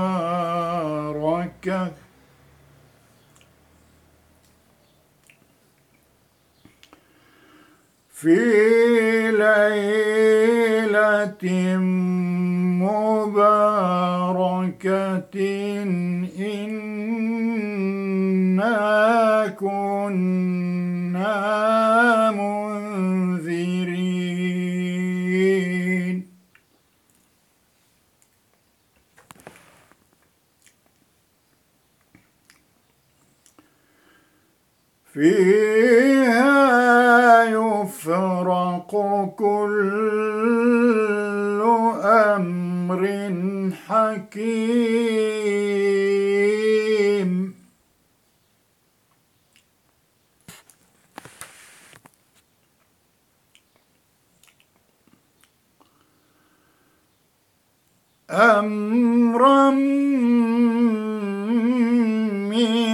مباركة في ليلة مباركة فيها يفرق كل أمر حكيم. أمرا من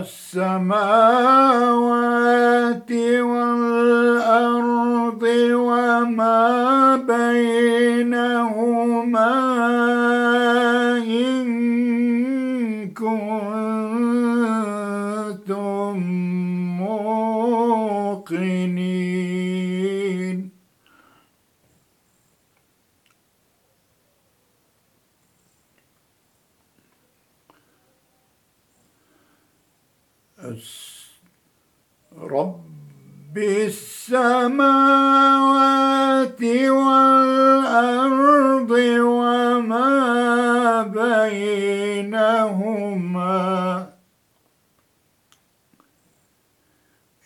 السماوات والأرض وما بينهما إن كنتم موقنين الس- رب السماوات والأرض وما بينهما.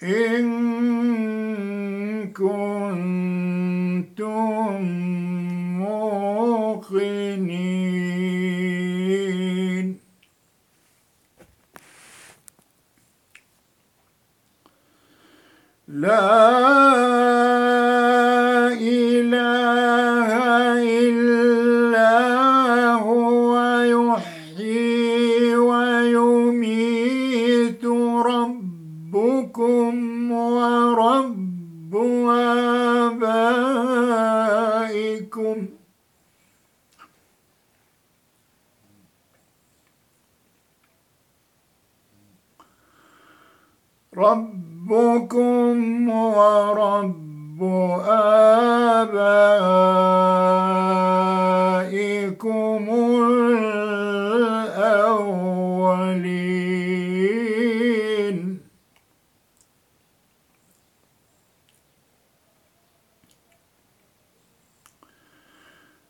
إن آبائكم الأولين.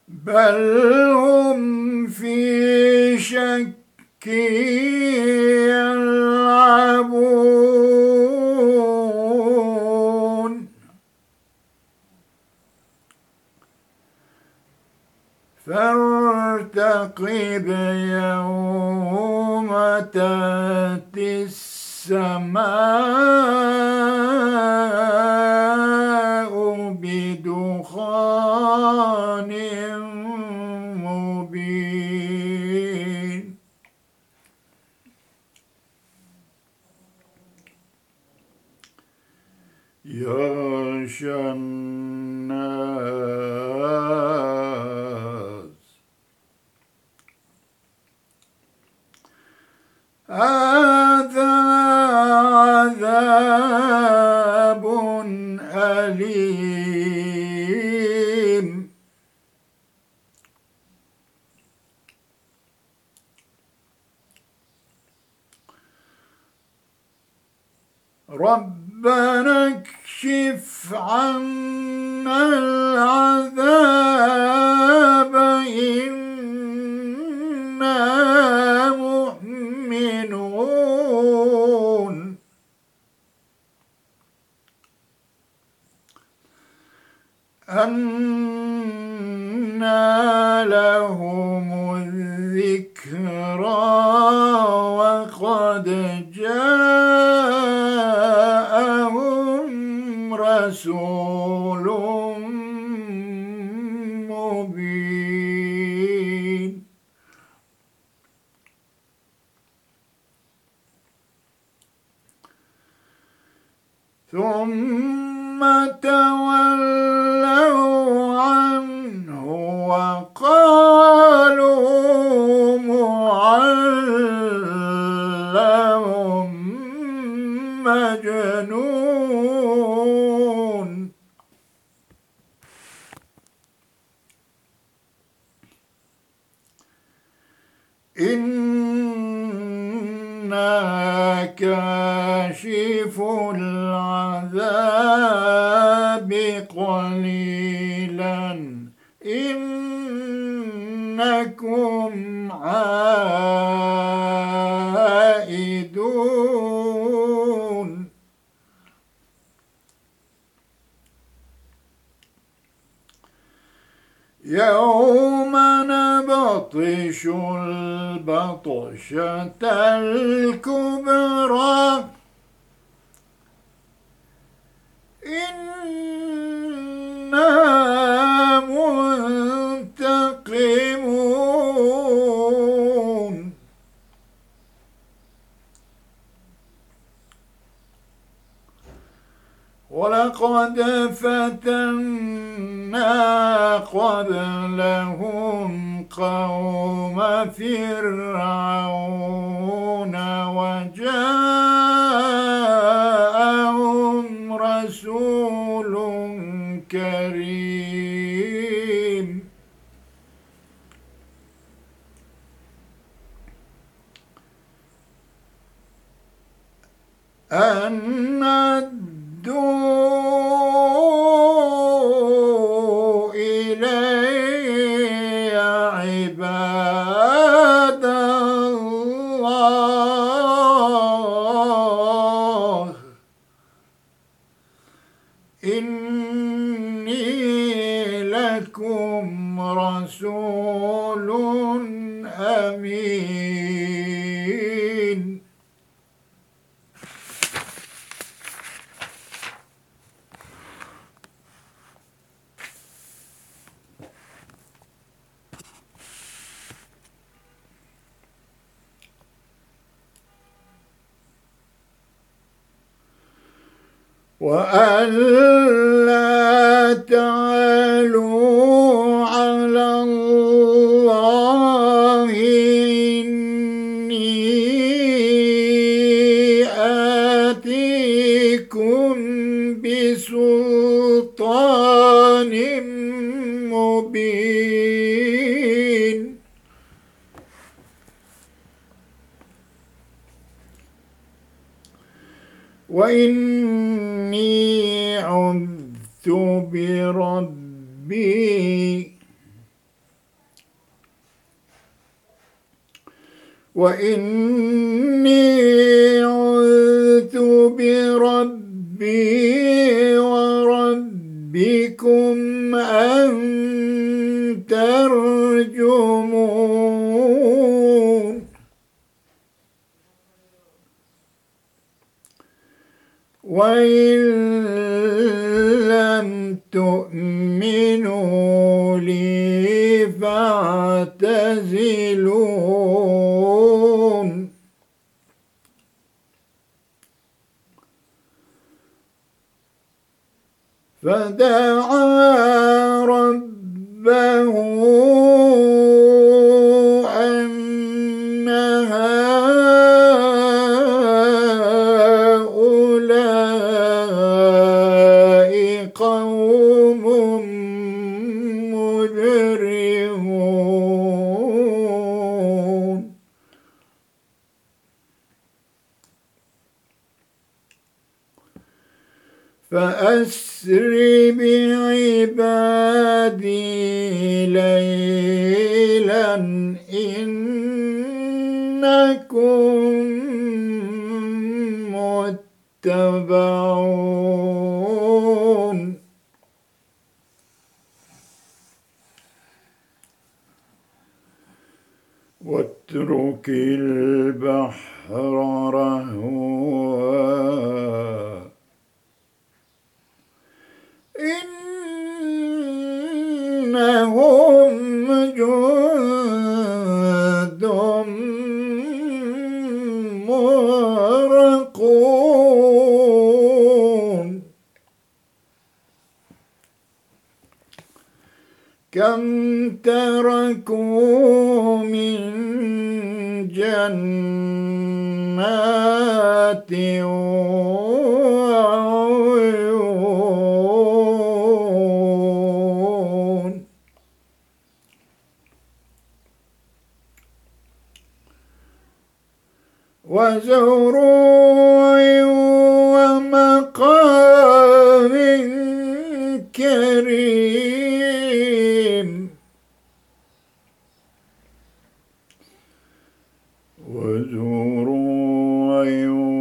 بل يغشى الناس هذا عذاب أليم ربنا اكشف عنا العذاب إنا مؤمنون أنا لهم الذكرى وقد جاءهم رسول كاشف العذاب قليلا. إنكم عائدون. يوم نبطش البطشة الكبرى. إنا منتقمون. ولقد فتنا قبلهم قوم فرعون وجاءهم رسول كريم. أن ادوا وألا بربي. وإني عذت بربي وربكم أن ترجمون. وإن تؤمنوا لي فاعتزلون. فدعا ربه فأسر بعبادي ليلا إنكم كم تركوا من جنات وزروع ومقام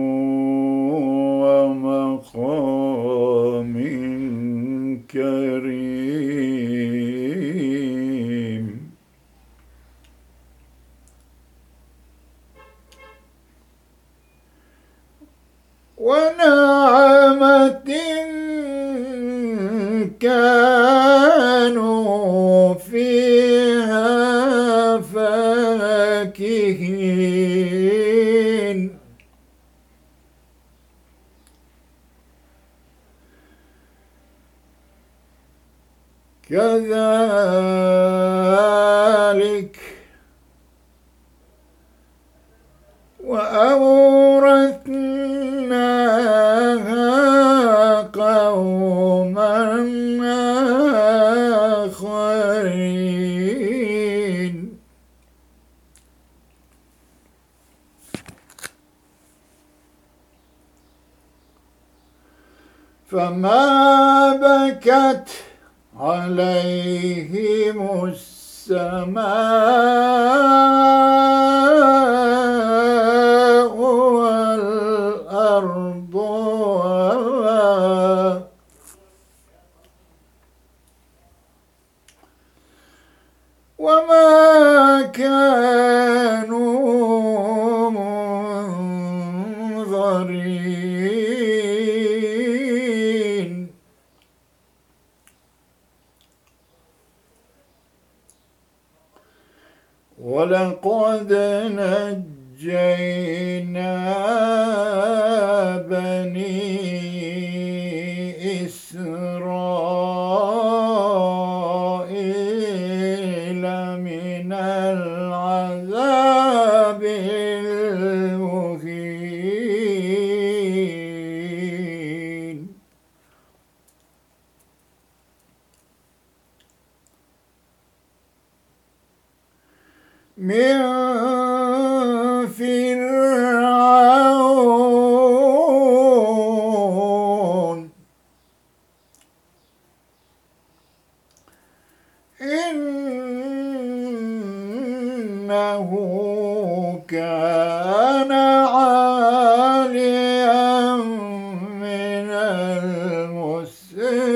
آخرين فما بكت عليهم السماء ولقد نجينا بني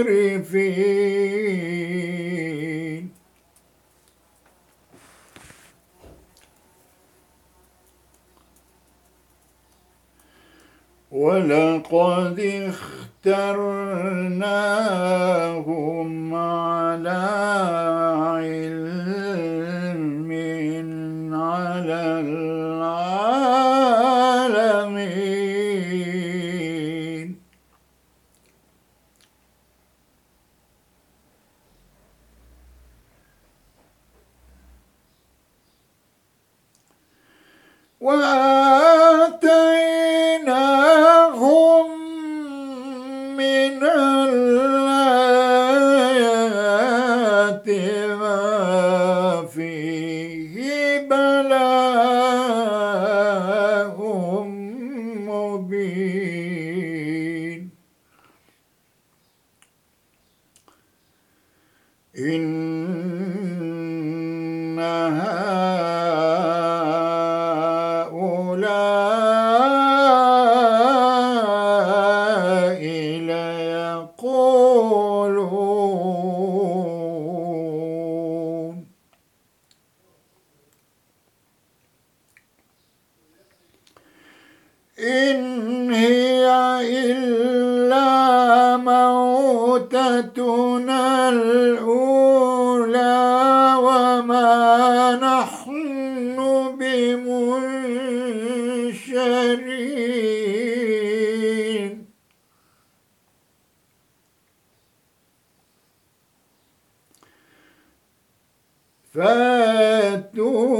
المسرفين ولقد اخترناهم على علم على العالم. وآتيناهم من الآيات فاتوا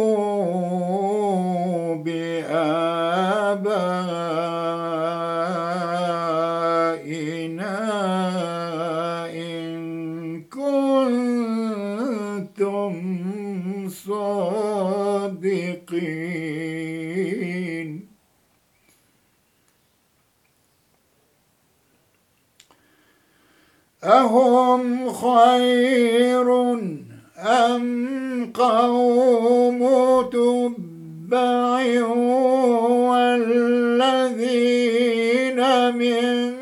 بآبائنا إن كنتم صادقين. أهم خير قوم تبع والذين من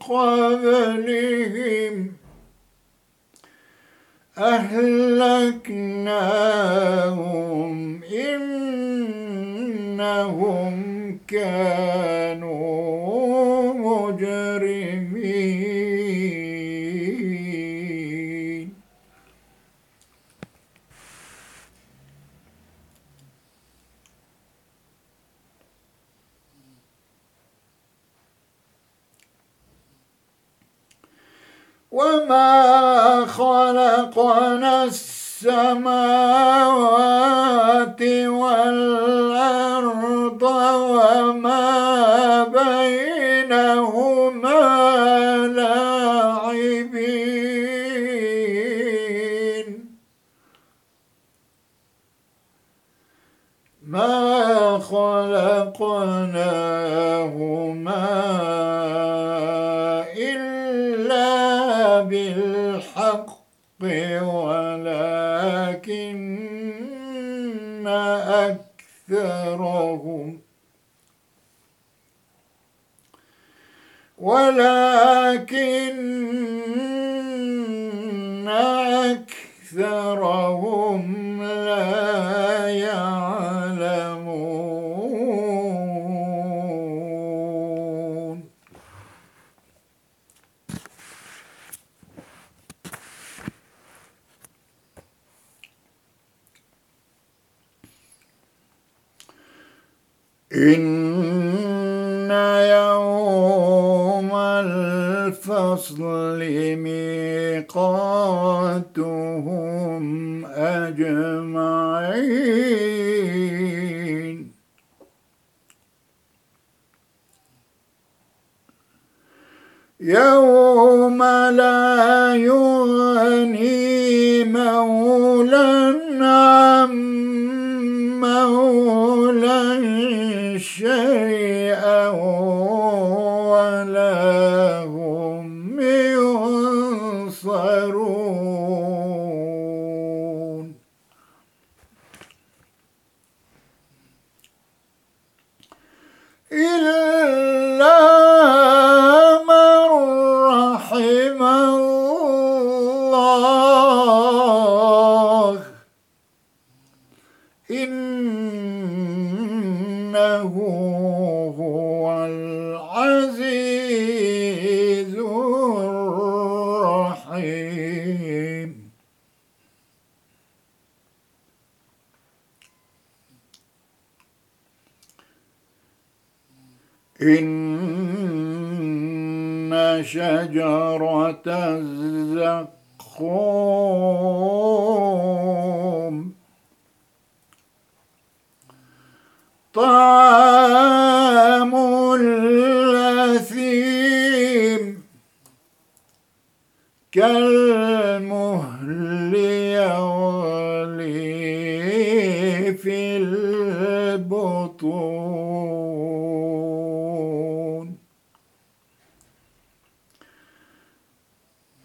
قبلهم أهلكناهم إنهم كانوا بالحق ولكن أكثرهم ولكن أكثرهم لا يعلمون إن يوم الفصل ميقاتهم أجمعين. يوم لا الرحيم. إن شجرة الزقوم طعام كالمهل يغلي في البطون.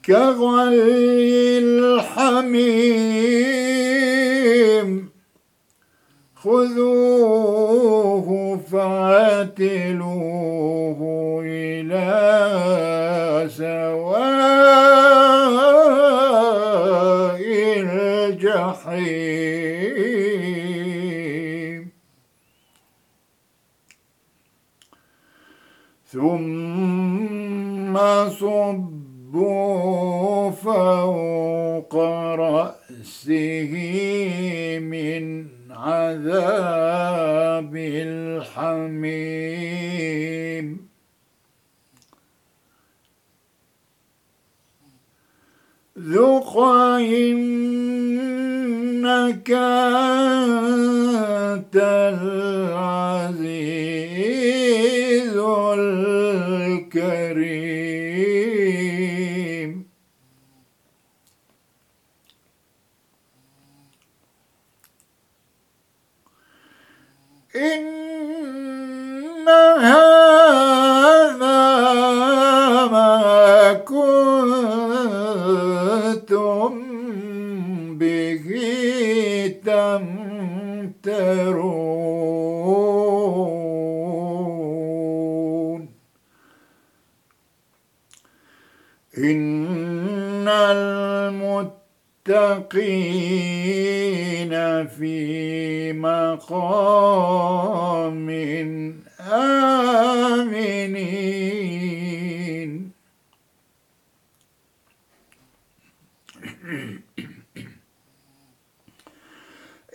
كغلي الحميم خذوه فاعتلوه إلى فوق رأسه من عذاب الحميم. ذق إنك أنت العزيز الكريم. تمترون إن المتقين في مقام آمنين.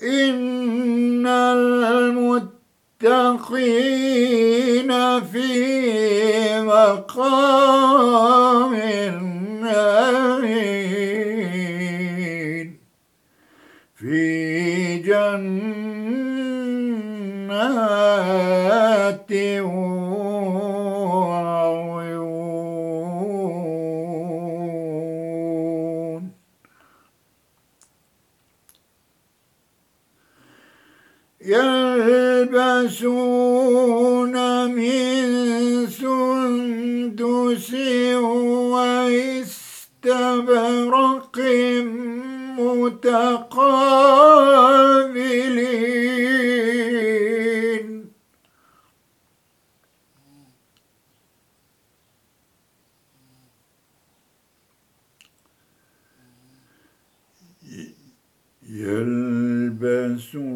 إن المتقين intervention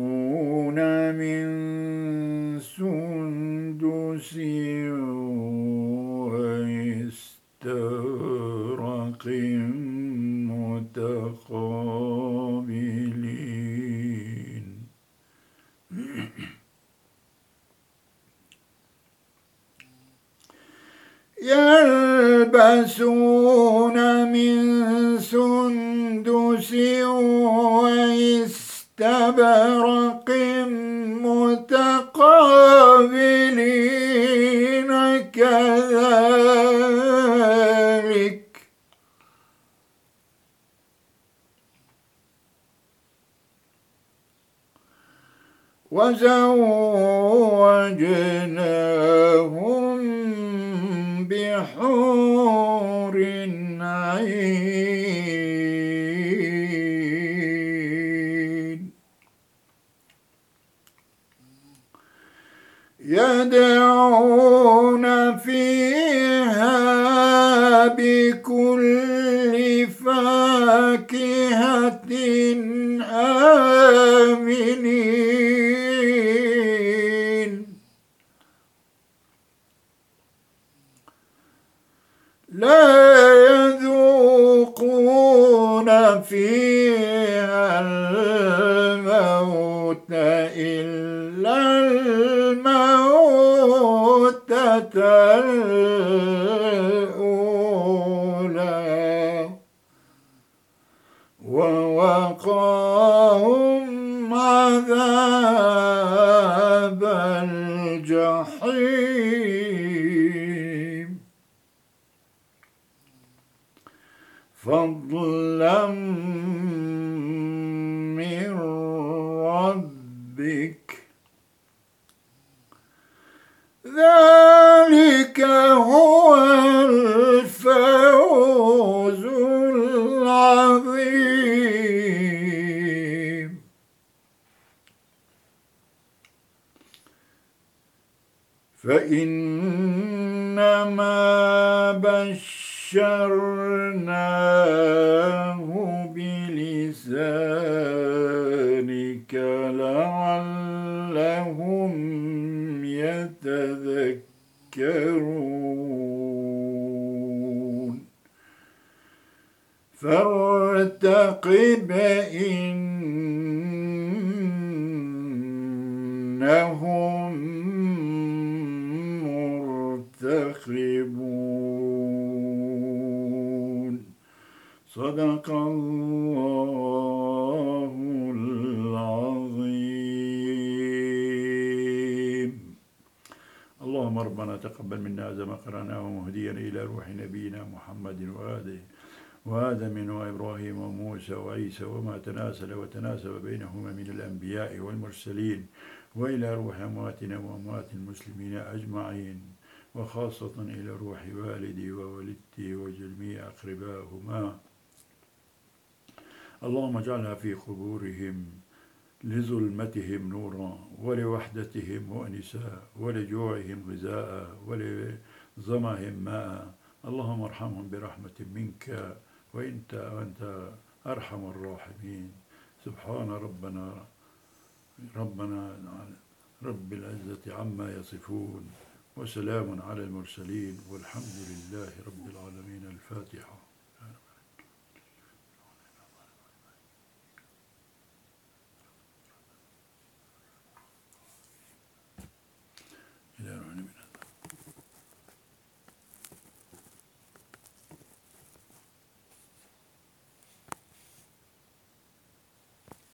وزوجناهم بحور عين. يدعون فيها بكل فاكهة آمنين. الموتة لعلهم يتذكرون. فارتقب إنهم مرتقبون. صدق الله تقبل منا هذا ما قرأناه وهدينا إلى روح نبينا محمد وآله وآدم وإبراهيم وموسى وعيسى وما تناسل وتناسب بينهما من الأنبياء والمرسلين وإلى روح أمواتنا وأموات المسلمين أجمعين وخاصة إلى روح والدي ووالدتي وجميع أقربائهما اللهم اجعلها في قبورهم. لظلمتهم نورا ولوحدتهم مؤنسا ولجوعهم غذاء ولظمهم ماء. اللهم ارحمهم برحمة منك وإنت وانت أرحم الراحمين. سبحان ربنا ربنا رب العزة عما يصفون وسلام على المرسلين والحمد لله رب العالمين. الفاتحة.